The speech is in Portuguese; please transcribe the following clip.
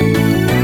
Música